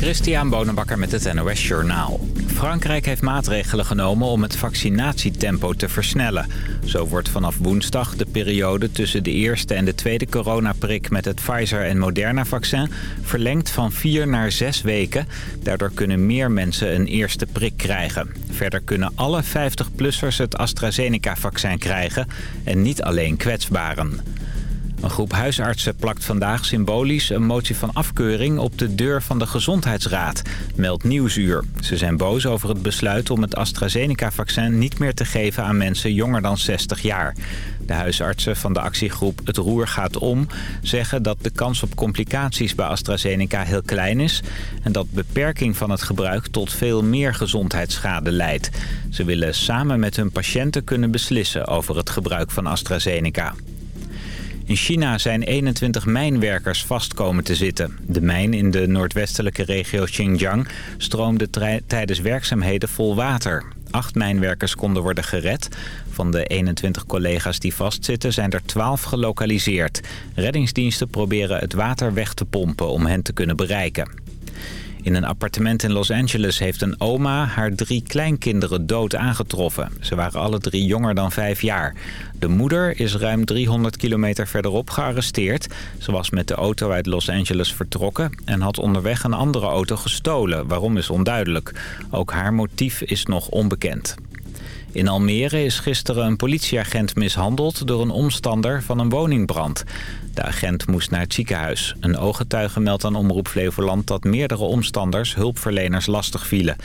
Christian Bonenbakker met het NOS Journaal. Frankrijk heeft maatregelen genomen om het vaccinatietempo te versnellen. Zo wordt vanaf woensdag de periode tussen de eerste en de tweede coronaprik... met het Pfizer- en Moderna-vaccin verlengd van vier naar zes weken. Daardoor kunnen meer mensen een eerste prik krijgen. Verder kunnen alle 50-plussers het AstraZeneca-vaccin krijgen... en niet alleen kwetsbaren. Een groep huisartsen plakt vandaag symbolisch een motie van afkeuring op de deur van de Gezondheidsraad, meldt Nieuwsuur. Ze zijn boos over het besluit om het AstraZeneca-vaccin niet meer te geven aan mensen jonger dan 60 jaar. De huisartsen van de actiegroep Het Roer gaat om zeggen dat de kans op complicaties bij AstraZeneca heel klein is en dat beperking van het gebruik tot veel meer gezondheidsschade leidt. Ze willen samen met hun patiënten kunnen beslissen over het gebruik van AstraZeneca. In China zijn 21 mijnwerkers vast komen te zitten. De mijn in de noordwestelijke regio Xinjiang stroomde tijdens werkzaamheden vol water. Acht mijnwerkers konden worden gered. Van de 21 collega's die vastzitten zijn er 12 gelokaliseerd. Reddingsdiensten proberen het water weg te pompen om hen te kunnen bereiken. In een appartement in Los Angeles heeft een oma haar drie kleinkinderen dood aangetroffen. Ze waren alle drie jonger dan vijf jaar. De moeder is ruim 300 kilometer verderop gearresteerd. Ze was met de auto uit Los Angeles vertrokken en had onderweg een andere auto gestolen. Waarom is onduidelijk. Ook haar motief is nog onbekend. In Almere is gisteren een politieagent mishandeld door een omstander van een woningbrand. De agent moest naar het ziekenhuis. Een ooggetuige meldt aan Omroep Flevoland dat meerdere omstanders hulpverleners lastig vielen.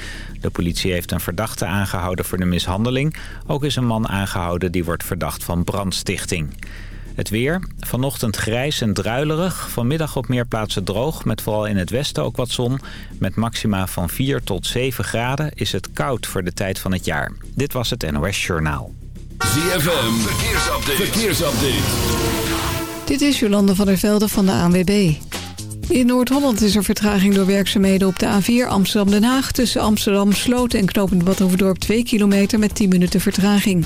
De politie heeft een verdachte aangehouden voor de mishandeling. Ook is een man aangehouden die wordt verdacht van brandstichting. Het weer. Vanochtend grijs en druilerig. Vanmiddag op meer plaatsen droog. Met vooral in het westen ook wat zon. Met maxima van 4 tot 7 graden is het koud voor de tijd van het jaar. Dit was het NOS Journaal. ZFM. Verkeersupdate. Verkeersupdate. Dit is Jolande van der Velde van de ANWB. In Noord-Holland is er vertraging door werkzaamheden op de A4 Amsterdam-Den Haag... tussen Amsterdam Sloot en Knopend Badhoevedorp 2 kilometer met 10 minuten vertraging.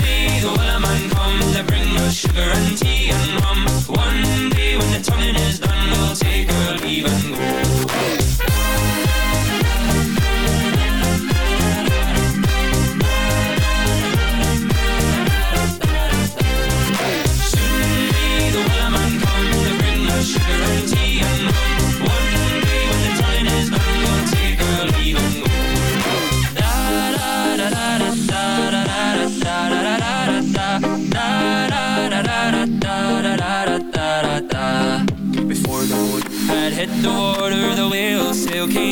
may the wellerman come to bring us sugar and tea and rum. One day when the tonguing is done, we'll take our leave and go.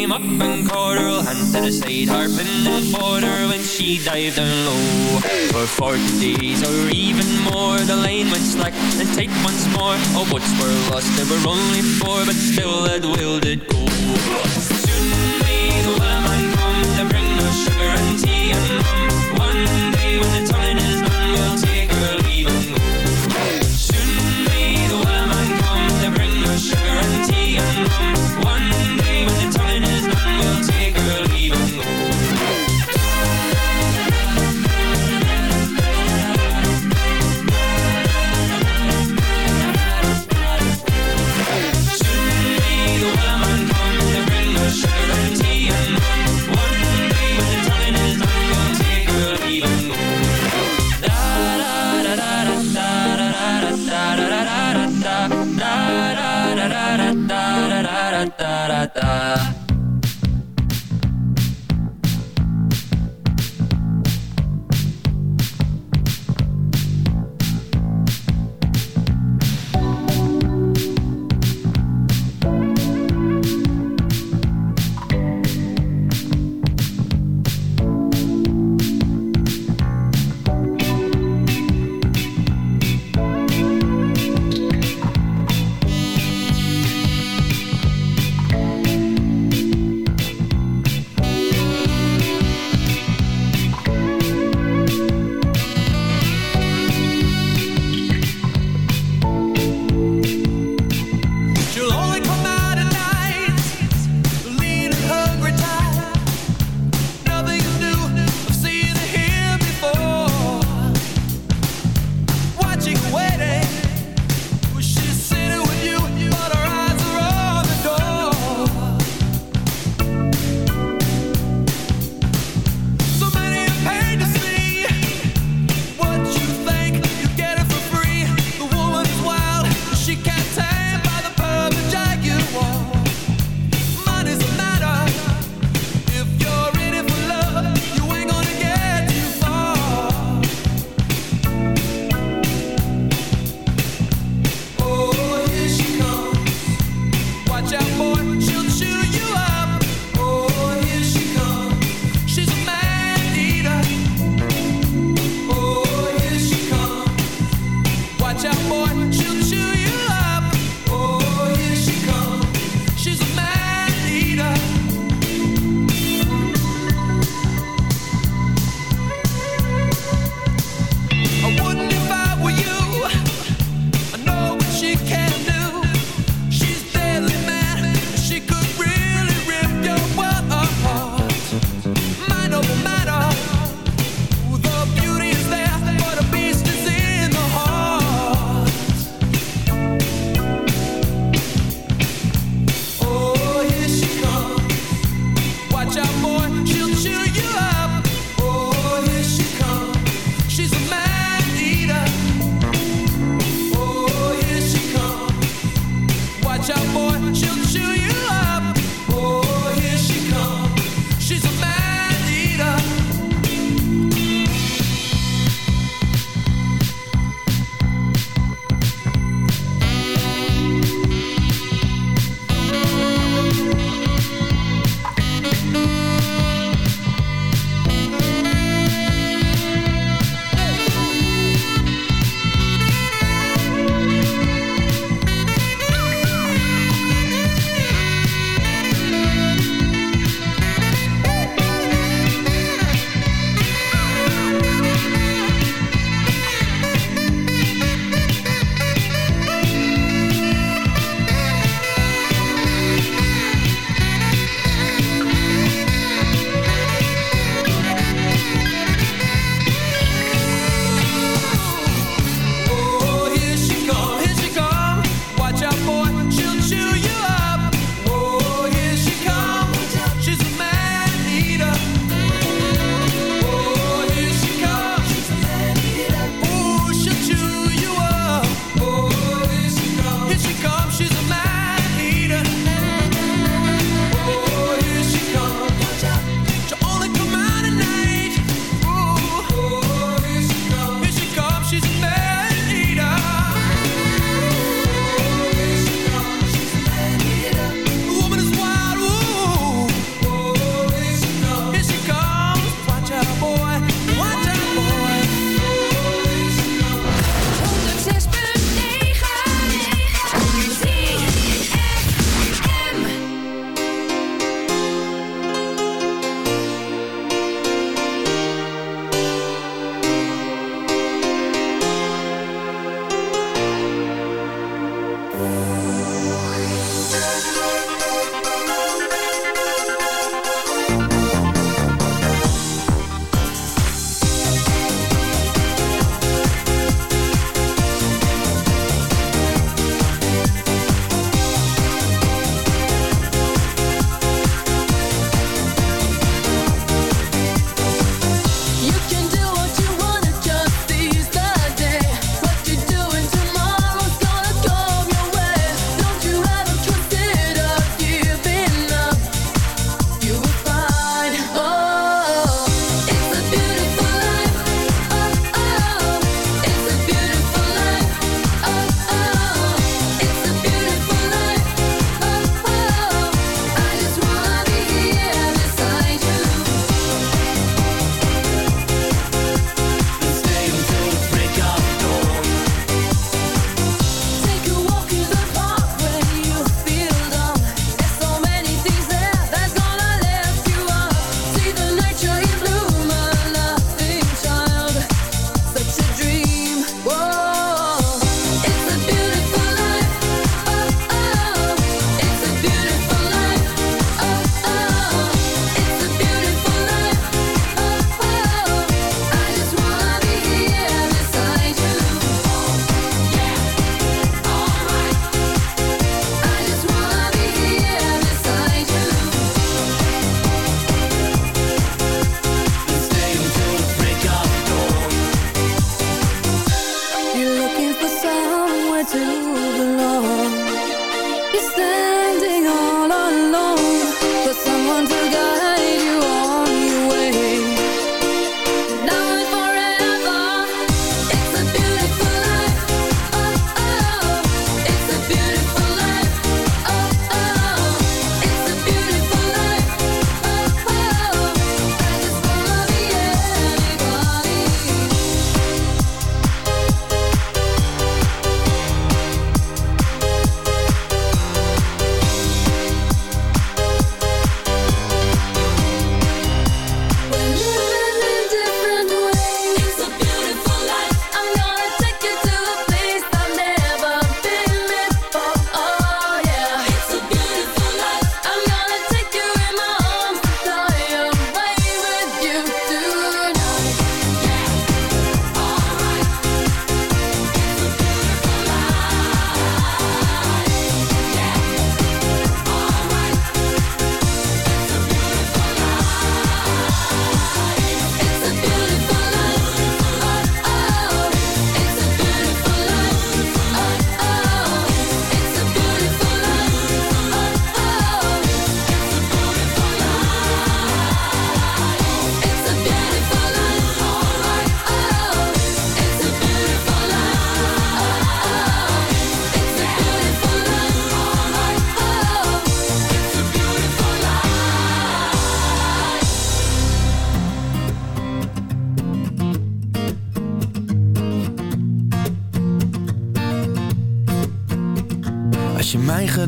Came up and caught her hand to the side, harping and fought her when she dived down low. For forty days or even more, the line went slack and tight once more. Oh, All boats were lost, there were only four, but still that whale did go. Soon may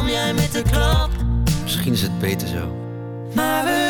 kwam jij met de klap? Misschien is het beter zo. Maar we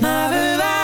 maar we waren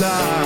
voltar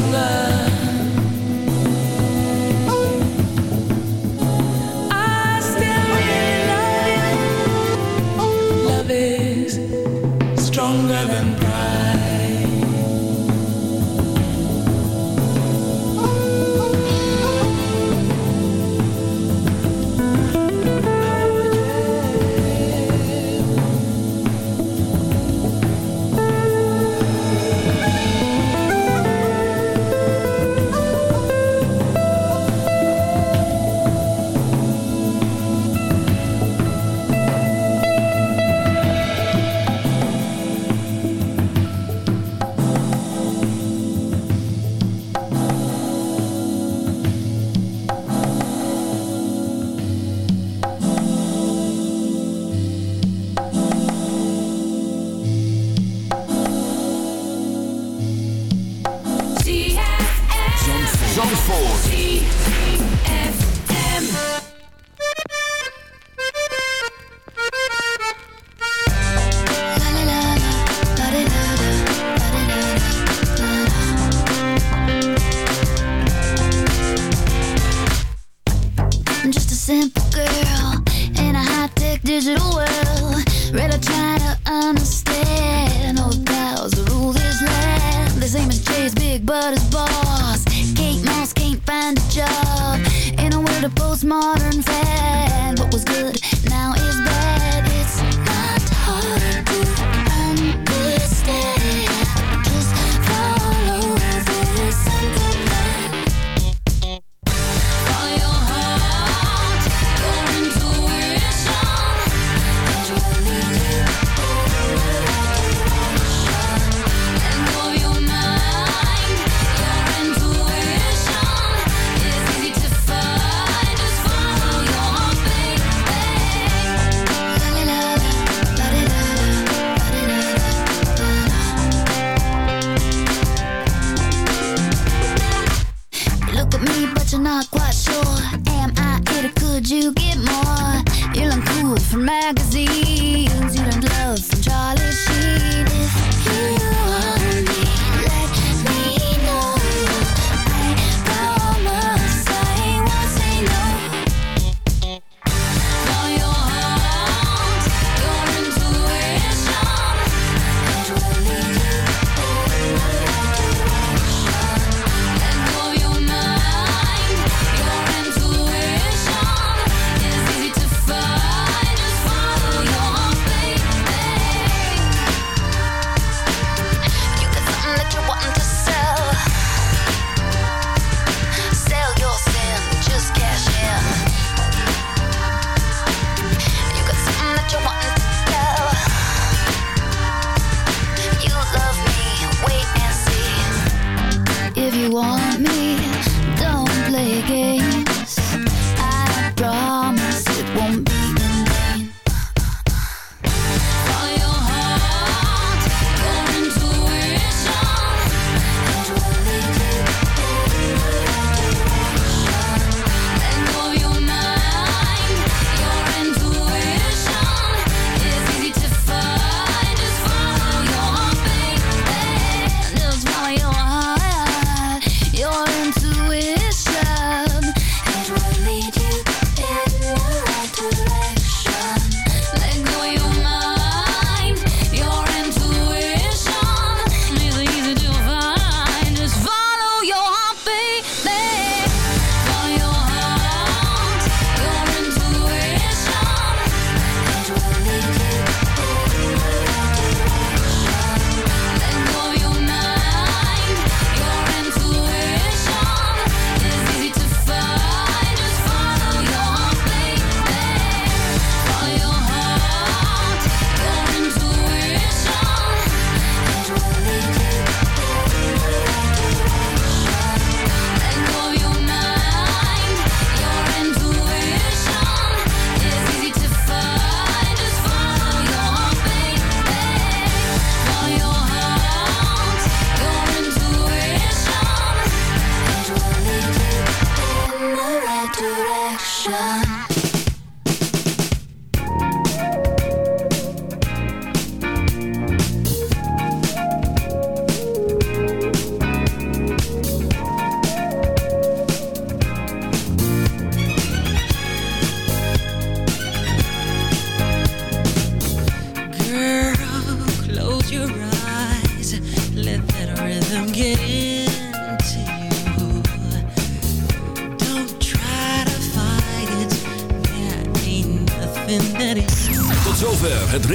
longer.